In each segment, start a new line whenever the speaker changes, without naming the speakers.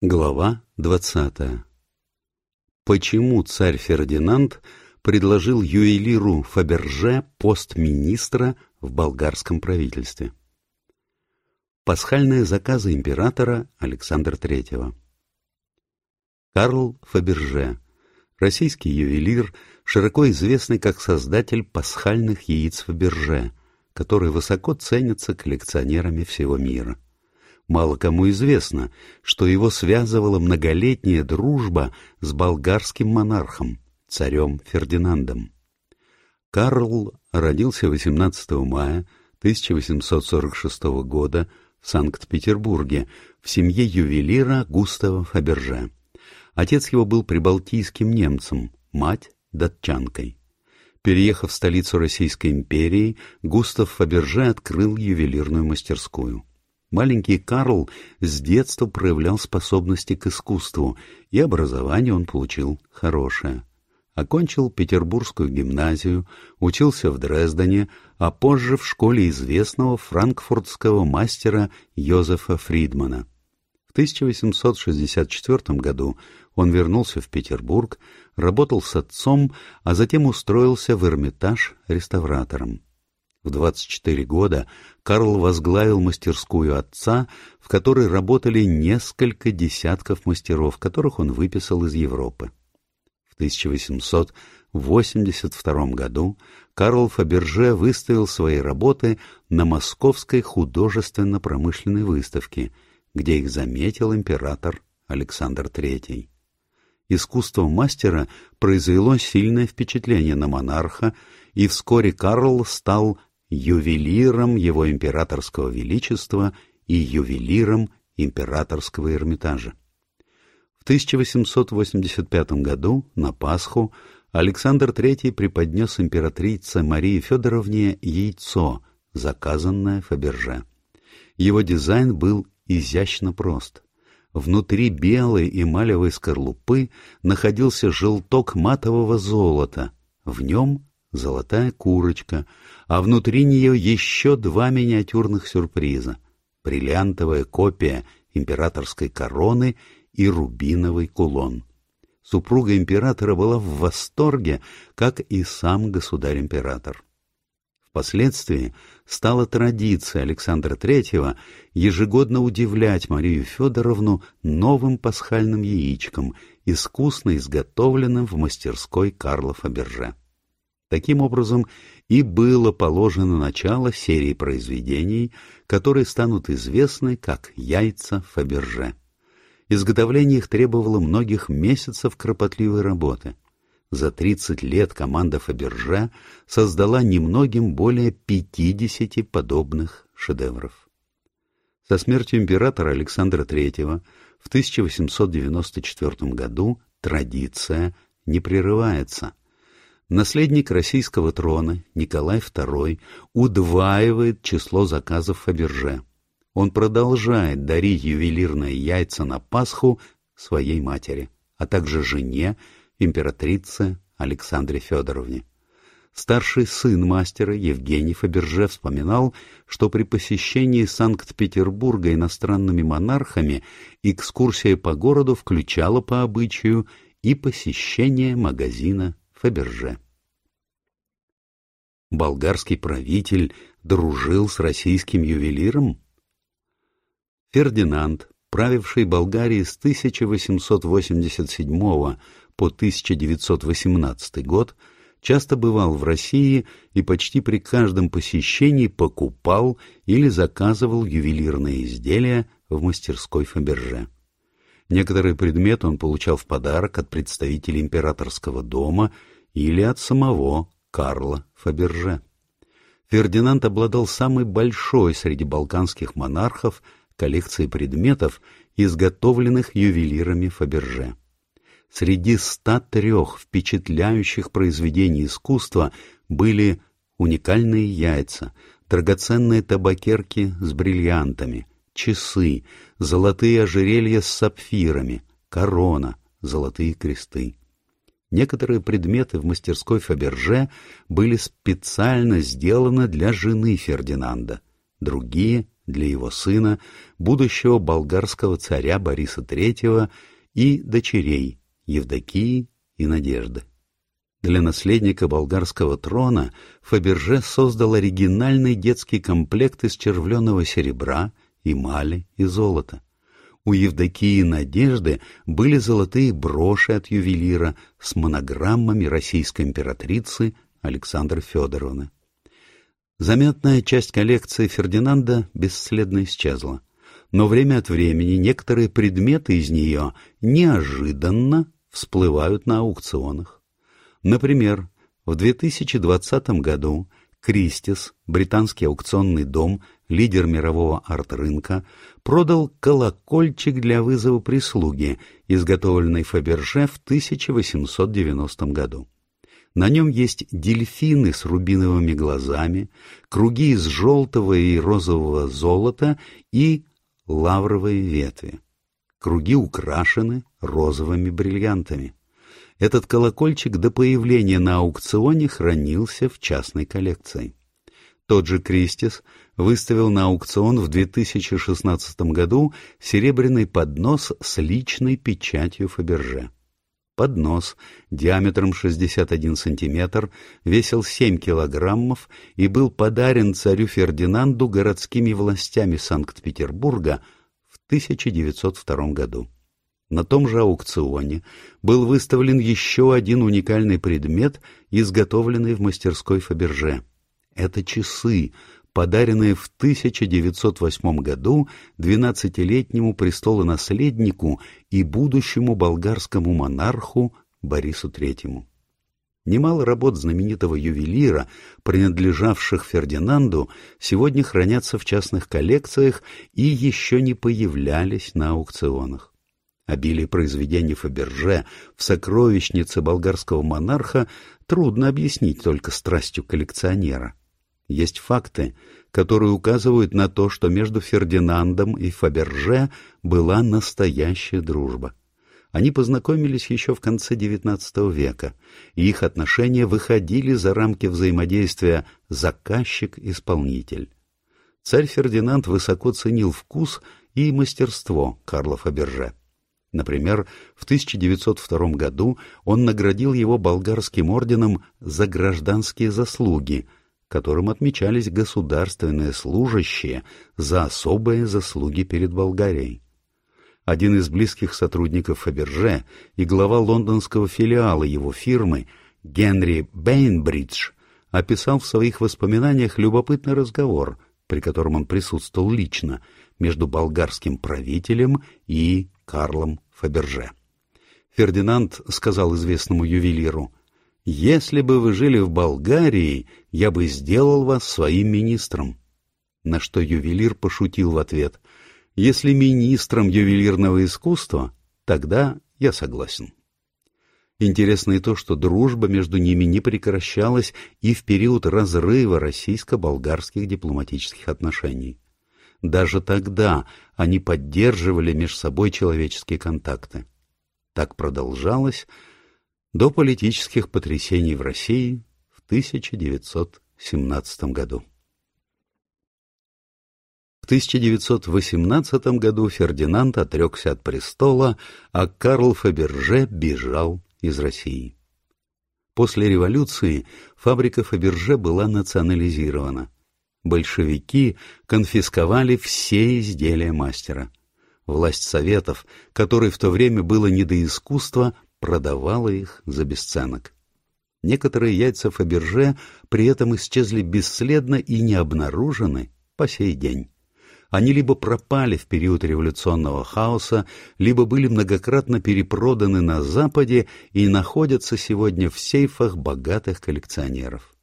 Глава двадцатая Почему царь Фердинанд предложил ювелиру Фаберже пост министра в болгарском правительстве? Пасхальные заказы императора Александра III Карл Фаберже, российский ювелир, широко известный как создатель пасхальных яиц Фаберже, которые высоко ценятся коллекционерами всего мира. Мало кому известно, что его связывала многолетняя дружба с болгарским монархом, царем Фердинандом. Карл родился 18 мая 1846 года в Санкт-Петербурге в семье ювелира Густава Фаберже. Отец его был прибалтийским немцем, мать — датчанкой. Переехав в столицу Российской империи, Густав Фаберже открыл ювелирную мастерскую. Маленький Карл с детства проявлял способности к искусству, и образование он получил хорошее. Окончил Петербургскую гимназию, учился в Дрездене, а позже в школе известного франкфуртского мастера Йозефа Фридмана. В 1864 году он вернулся в Петербург, работал с отцом, а затем устроился в Эрмитаж реставратором. В 24 года Карл возглавил мастерскую отца, в которой работали несколько десятков мастеров, которых он выписал из Европы. В 1882 году Карл Фаберже выставил свои работы на Московской художественно-промышленной выставке, где их заметил император Александр III. Искусство мастера произвело сильное впечатление на монарха, и вскоре Карл стал ювелиром его императорского величества и ювелиром императорского Эрмитажа. В 1885 году, на Пасху, Александр III преподнес императрице Марии Федоровне яйцо, заказанное Фаберже. Его дизайн был изящно прост. Внутри белой эмалевой скорлупы находился желток матового золота, в нем золотая курочка, а внутри нее еще два миниатюрных сюрприза — бриллиантовая копия императорской короны и рубиновый кулон. Супруга императора была в восторге, как и сам государь-император. Впоследствии стала традиция Александра III ежегодно удивлять Марию Федоровну новым пасхальным яичком, искусно изготовленным в мастерской Карла Фаберже. Таким образом, и было положено начало серии произведений, которые станут известны как «Яйца Фаберже». Изготовление их требовало многих месяцев кропотливой работы. За 30 лет команда Фаберже создала немногим более 50 подобных шедевров. Со смертью императора Александра III в 1894 году традиция не прерывается – Наследник российского трона Николай II удваивает число заказов Фаберже. Он продолжает дарить ювелирные яйца на Пасху своей матери, а также жене, императрице Александре Федоровне. Старший сын мастера Евгений Фаберже вспоминал, что при посещении Санкт-Петербурга иностранными монархами экскурсия по городу включала по обычаю и посещение магазина Фаберже. Болгарский правитель дружил с российским ювелиром? Фердинанд, правивший Болгарией с 1887 по 1918 год, часто бывал в России и почти при каждом посещении покупал или заказывал ювелирные изделия в мастерской Фаберже. Некоторые предметы он получал в подарок от представителей императорского дома или от самого Карла Фаберже. Фердинанд обладал самой большой среди балканских монархов коллекцией предметов, изготовленных ювелирами Фаберже. Среди 103 впечатляющих произведений искусства были уникальные яйца, драгоценные табакерки с бриллиантами, часы, золотые ожерелья с сапфирами, корона, золотые кресты. Некоторые предметы в мастерской Фаберже были специально сделаны для жены Фердинанда, другие — для его сына, будущего болгарского царя Бориса III и дочерей Евдокии и Надежды. Для наследника болгарского трона Фаберже создал оригинальный детский комплект из червленого серебра, эмали и золота. У Евдокии Надежды были золотые броши от ювелира с монограммами российской императрицы Александры Федоровны. Заметная часть коллекции Фердинанда бесследно исчезла, но время от времени некоторые предметы из нее неожиданно всплывают на аукционах. Например, в 2020 году Кристис, британский аукционный дом, лидер мирового арт-рынка, продал колокольчик для вызова прислуги, изготовленный Фаберже в 1890 году. На нем есть дельфины с рубиновыми глазами, круги из желтого и розового золота и лавровые ветви. Круги украшены розовыми бриллиантами. Этот колокольчик до появления на аукционе хранился в частной коллекции. Тот же Кристис выставил на аукцион в 2016 году серебряный поднос с личной печатью Фаберже. Поднос диаметром 61 сантиметр весил 7 килограммов и был подарен царю Фердинанду городскими властями Санкт-Петербурга в 1902 году. На том же аукционе был выставлен еще один уникальный предмет, изготовленный в мастерской Фаберже. Это часы, подаренные в 1908 году 12-летнему престолонаследнику и будущему болгарскому монарху Борису III. Немало работ знаменитого ювелира, принадлежавших Фердинанду, сегодня хранятся в частных коллекциях и еще не появлялись на аукционах. Обилие произведений Фаберже в сокровищнице болгарского монарха трудно объяснить только страстью коллекционера. Есть факты, которые указывают на то, что между Фердинандом и Фаберже была настоящая дружба. Они познакомились еще в конце XIX века, и их отношения выходили за рамки взаимодействия заказчик-исполнитель. Царь Фердинанд высоко ценил вкус и мастерство Карла Фаберже. Например, в 1902 году он наградил его болгарским орденом за гражданские заслуги, которым отмечались государственные служащие за особые заслуги перед Болгарией. Один из близких сотрудников Фаберже и глава лондонского филиала его фирмы Генри Бейнбридж описал в своих воспоминаниях любопытный разговор, при котором он присутствовал лично, между болгарским правителем и Карлом Фаберже. Фердинанд сказал известному ювелиру, «Если бы вы жили в Болгарии, я бы сделал вас своим министром». На что ювелир пошутил в ответ, «Если министром ювелирного искусства, тогда я согласен». Интересно и то, что дружба между ними не прекращалась и в период разрыва российско-болгарских дипломатических отношений. Даже тогда они поддерживали между собой человеческие контакты. Так продолжалось до политических потрясений в России в 1917 году. В 1918 году Фердинанд отрекся от престола, а Карл Фаберже бежал из России. После революции фабрика Фаберже была национализирована большевики конфисковали все изделия мастера. Власть Советов, которой в то время было не до искусства, продавала их за бесценок. Некоторые яйца Фаберже при этом исчезли бесследно и не обнаружены по сей день. Они либо пропали в период революционного хаоса, либо были многократно перепроданы на Западе и находятся сегодня в сейфах богатых коллекционеров.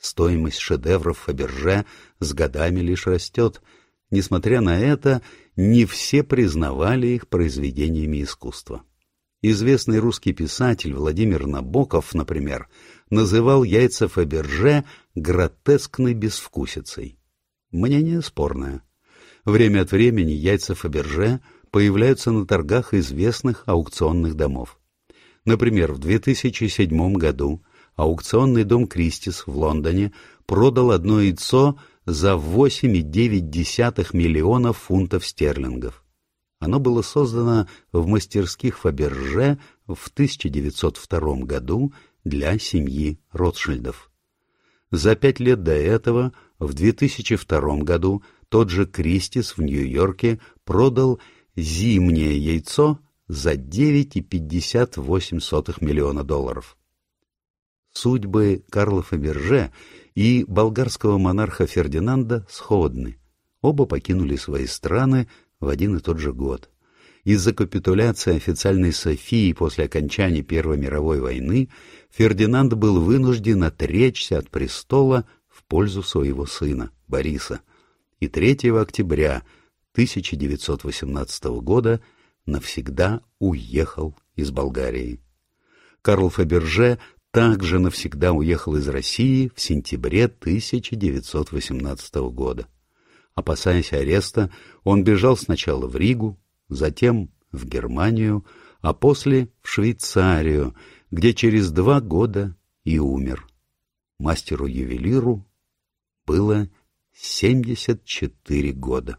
Стоимость шедевров Фаберже с годами лишь растет. Несмотря на это, не все признавали их произведениями искусства. Известный русский писатель Владимир Набоков, например, называл яйца Фаберже гротескной безвкусицей. Мнение спорное. Время от времени яйца Фаберже появляются на торгах известных аукционных домов. Например, в 2007 году аукционный дом «Кристис» в Лондоне продал одно яйцо за 8,9 миллиона фунтов стерлингов. Оно было создано в мастерских Фаберже в 1902 году для семьи Ротшильдов. За пять лет до этого, в 2002 году, тот же Кристис в Нью-Йорке продал зимнее яйцо за 9,58 миллиона долларов. Судьбы Карла Фаберже и болгарского монарха Фердинанда сходны. Оба покинули свои страны в один и тот же год. Из-за капитуляции официальной Софии после окончания Первой мировой войны Фердинанд был вынужден отречься от престола в пользу своего сына Бориса. И 3 октября 1918 года навсегда уехал из Болгарии. Карл Фаберже также навсегда уехал из России в сентябре 1918 года. Опасаясь ареста, он бежал сначала в Ригу, затем в Германию, а после в Швейцарию, где через два года и умер. Мастеру-ювелиру было 74 года.